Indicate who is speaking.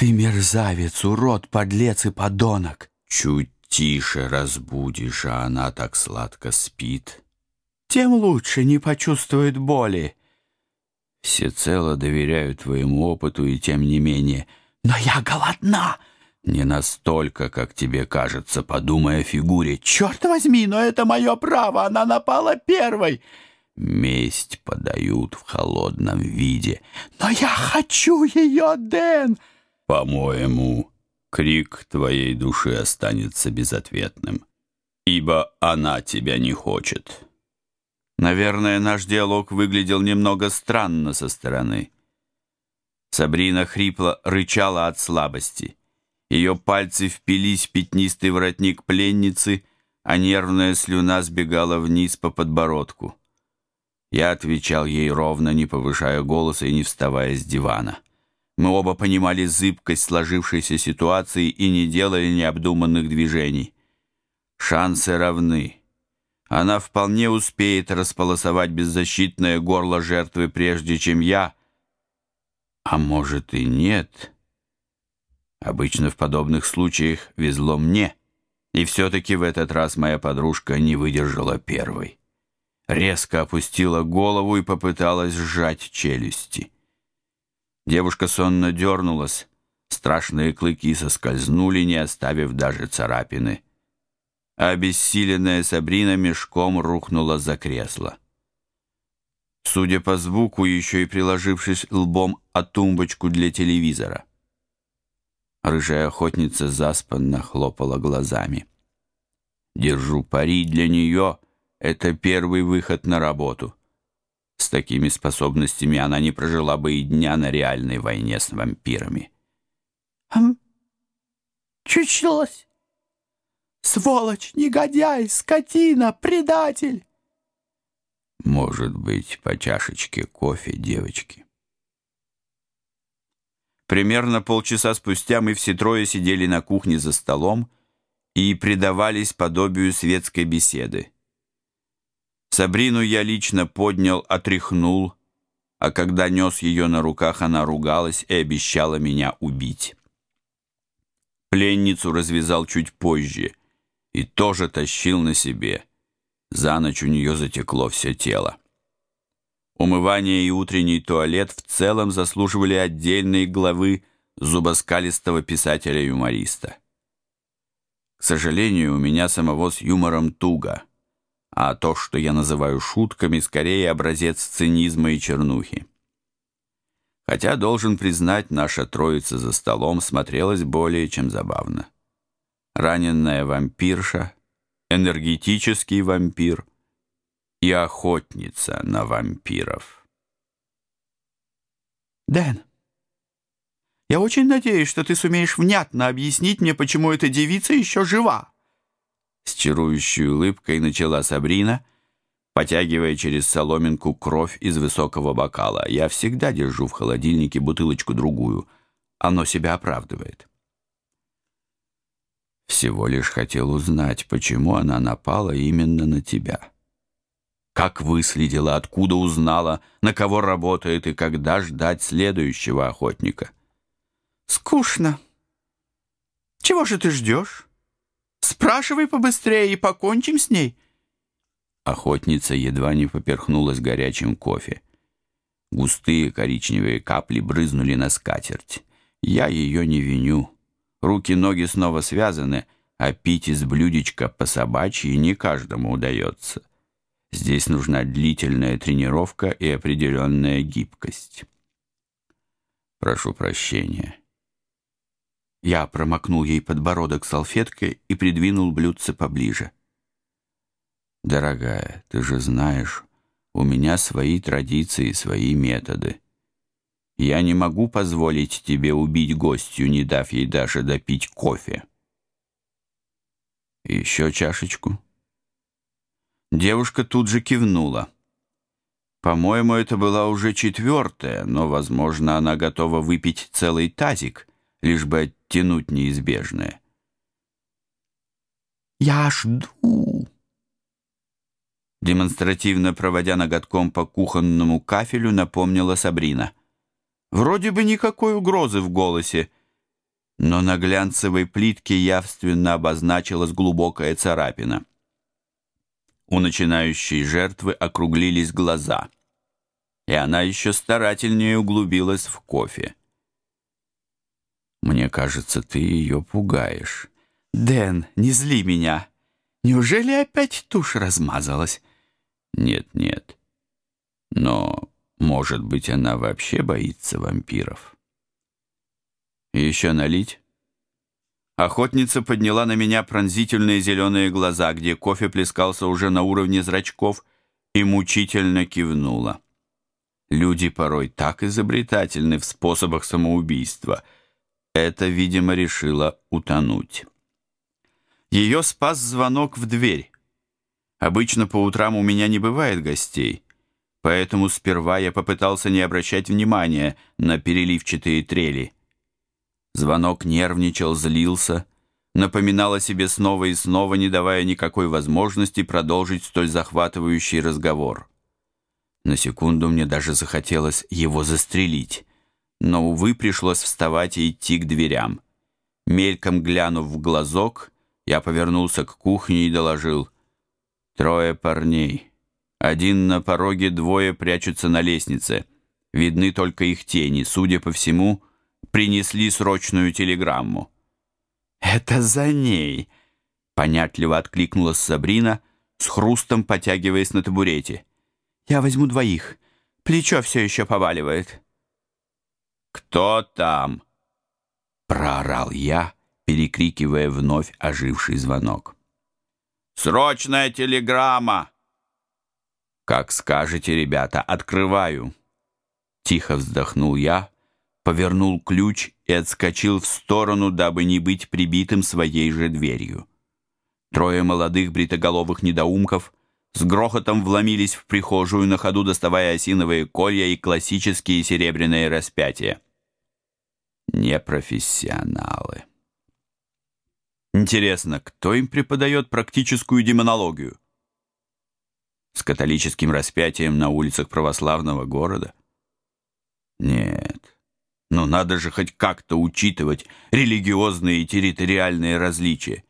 Speaker 1: Ты мерзавец, урод, подлец и подонок.
Speaker 2: Чуть тише разбудишь, а она так сладко спит.
Speaker 1: Тем лучше не почувствует боли.
Speaker 2: Всецело доверяю твоему опыту и тем не менее.
Speaker 1: Но я голодна.
Speaker 2: Не настолько, как тебе кажется, подумай о фигуре.
Speaker 1: Черт возьми, но это мое право, она напала первой.
Speaker 2: Месть подают в холодном виде.
Speaker 1: Но я хочу ее, Дэн.
Speaker 2: По-моему, крик твоей души останется безответным, ибо она тебя не хочет.
Speaker 1: Наверное, наш диалог выглядел немного странно со стороны. Сабрина хрипло рычала от слабости. Ее пальцы впились в пятнистый воротник пленницы, а нервная слюна сбегала вниз по подбородку. Я отвечал ей ровно, не повышая голоса и не вставая с дивана. Мы оба понимали зыбкость сложившейся ситуации и не делали необдуманных движений. Шансы равны. Она вполне успеет располосовать беззащитное горло жертвы, прежде чем я... А может и нет... Обычно в подобных случаях везло мне, и все-таки в этот раз моя подружка не выдержала первой. Резко опустила голову и попыталась сжать челюсти. Девушка сонно дернулась, страшные клыки соскользнули, не оставив даже царапины. А обессиленная Сабрина мешком рухнула за кресло. Судя по звуку, еще и приложившись лбом о тумбочку для телевизора. Рыжая охотница заспанно хлопала глазами. «Держу пари для нее. Это первый выход на работу». С такими способностями она не прожила бы и дня на реальной войне с вампирами.
Speaker 3: «Хм? Чучелось? Сволочь, негодяй, скотина, предатель!»
Speaker 2: «Может быть, по чашечке кофе, девочки?»
Speaker 1: Примерно полчаса спустя мы все трое сидели на кухне за столом и предавались подобию светской беседы. Сабрину я лично поднял, отряхнул, а когда нес ее на руках, она ругалась и обещала меня убить. Пленницу развязал чуть позже и тоже тащил на себе. За ночь у нее затекло все тело. Умывание и утренний туалет в целом заслуживали отдельной главы зубоскалистого писателя-юмориста. К сожалению, у меня самого с юмором туго, а то, что я называю шутками, скорее образец цинизма и чернухи. Хотя, должен признать, наша троица за столом смотрелась более чем забавно. Раненная вампирша, энергетический вампир, и охотница на вампиров.
Speaker 3: Дэн, я очень надеюсь, что ты сумеешь внятно объяснить мне, почему эта девица еще жива.
Speaker 1: С чарующей улыбкой начала Сабрина, потягивая через соломинку кровь из высокого бокала. Я всегда держу в холодильнике бутылочку-другую. Оно себя оправдывает. Всего лишь хотел узнать, почему она напала именно на тебя. Как выследила, откуда узнала, на кого работает и когда ждать следующего охотника?
Speaker 3: Скучно. Чего же ты ждешь? Спрашивай побыстрее и покончим с ней.
Speaker 1: Охотница едва не поперхнулась горячим кофе. Густые коричневые капли брызнули на скатерть. Я ее не виню. Руки-ноги снова связаны, а пить из блюдечка по собачьи не каждому удается. Здесь нужна длительная тренировка и определенная гибкость. Прошу прощения. Я промокнул ей подбородок салфеткой и придвинул блюдце поближе. Дорогая, ты же знаешь, у меня свои традиции, свои методы. Я не могу позволить тебе убить гостью, не дав ей даже допить кофе. Еще чашечку. Девушка тут же кивнула. По-моему, это была уже четвертая, но, возможно, она готова выпить целый тазик, лишь бы оттянуть неизбежное.
Speaker 3: «Я жду!»
Speaker 1: Демонстративно проводя ноготком по кухонному кафелю, напомнила Сабрина. Вроде бы никакой угрозы в голосе, но на глянцевой плитке явственно обозначилась глубокая царапина. У начинающей жертвы округлились глаза, и она еще старательнее углубилась в кофе. «Мне кажется, ты ее пугаешь».
Speaker 3: «Дэн, не зли меня. Неужели опять тушь размазалась?»
Speaker 1: «Нет, нет. Но, может быть, она вообще боится вампиров?» еще налить?» Охотница подняла на меня пронзительные зеленые глаза, где кофе плескался уже на уровне зрачков, и мучительно кивнула. Люди порой так изобретательны в способах самоубийства. Это, видимо, решила утонуть. Ее спас звонок в дверь. Обычно по утрам у меня не бывает гостей, поэтому сперва я попытался не обращать внимания на переливчатые трели. Звонок нервничал, злился, напоминал о себе снова и снова, не давая никакой возможности продолжить столь захватывающий разговор. На секунду мне даже захотелось его застрелить, но, увы, пришлось вставать и идти к дверям. Мельком глянув в глазок, я повернулся к кухне и доложил. Трое парней. Один на пороге, двое прячутся на лестнице. Видны только их тени. Судя по всему, принесли срочную телеграмму.
Speaker 3: «Это за ней!» — понятливо откликнулась Сабрина, с хрустом потягиваясь на табурете. «Я возьму двоих. Плечо все еще поваливает».
Speaker 1: «Кто там?» — проорал я, перекрикивая вновь оживший звонок. «Срочная телеграмма!» «Как скажете, ребята, открываю!» Тихо вздохнул я, повернул ключ и отскочил в сторону, дабы не быть прибитым своей же дверью. Трое молодых бритоголовых недоумков с грохотом вломились в прихожую, на ходу доставая осиновые колья и классические серебряные распятия. Непрофессионалы. Интересно, кто им преподает практическую демонологию? С католическим распятием на улицах православного города? Нет. Но надо же хоть как-то учитывать религиозные и территориальные различия.